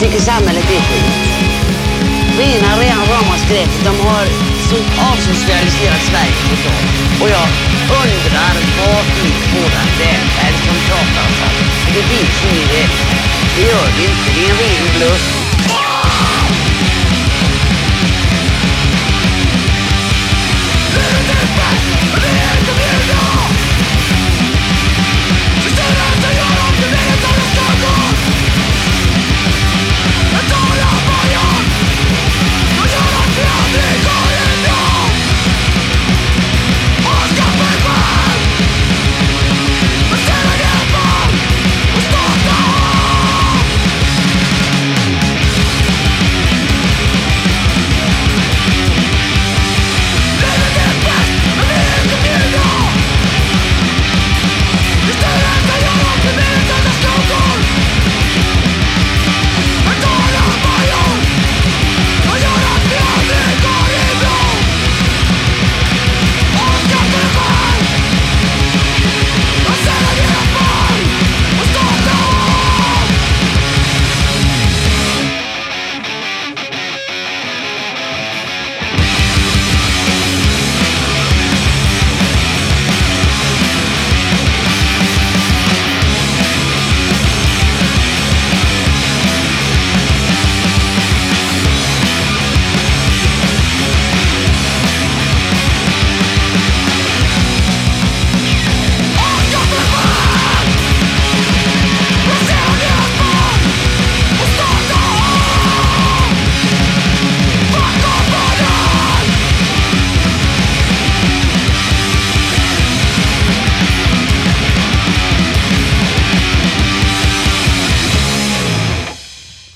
tycker samhället är skit. Rena rena rama skräpet. De har så avsocialiserat Sverige totalt. Och jag undrar vad i våran välfärd som pratar om? För det finns ingen välfärd. Det gör det inte. Det är en ren bluff.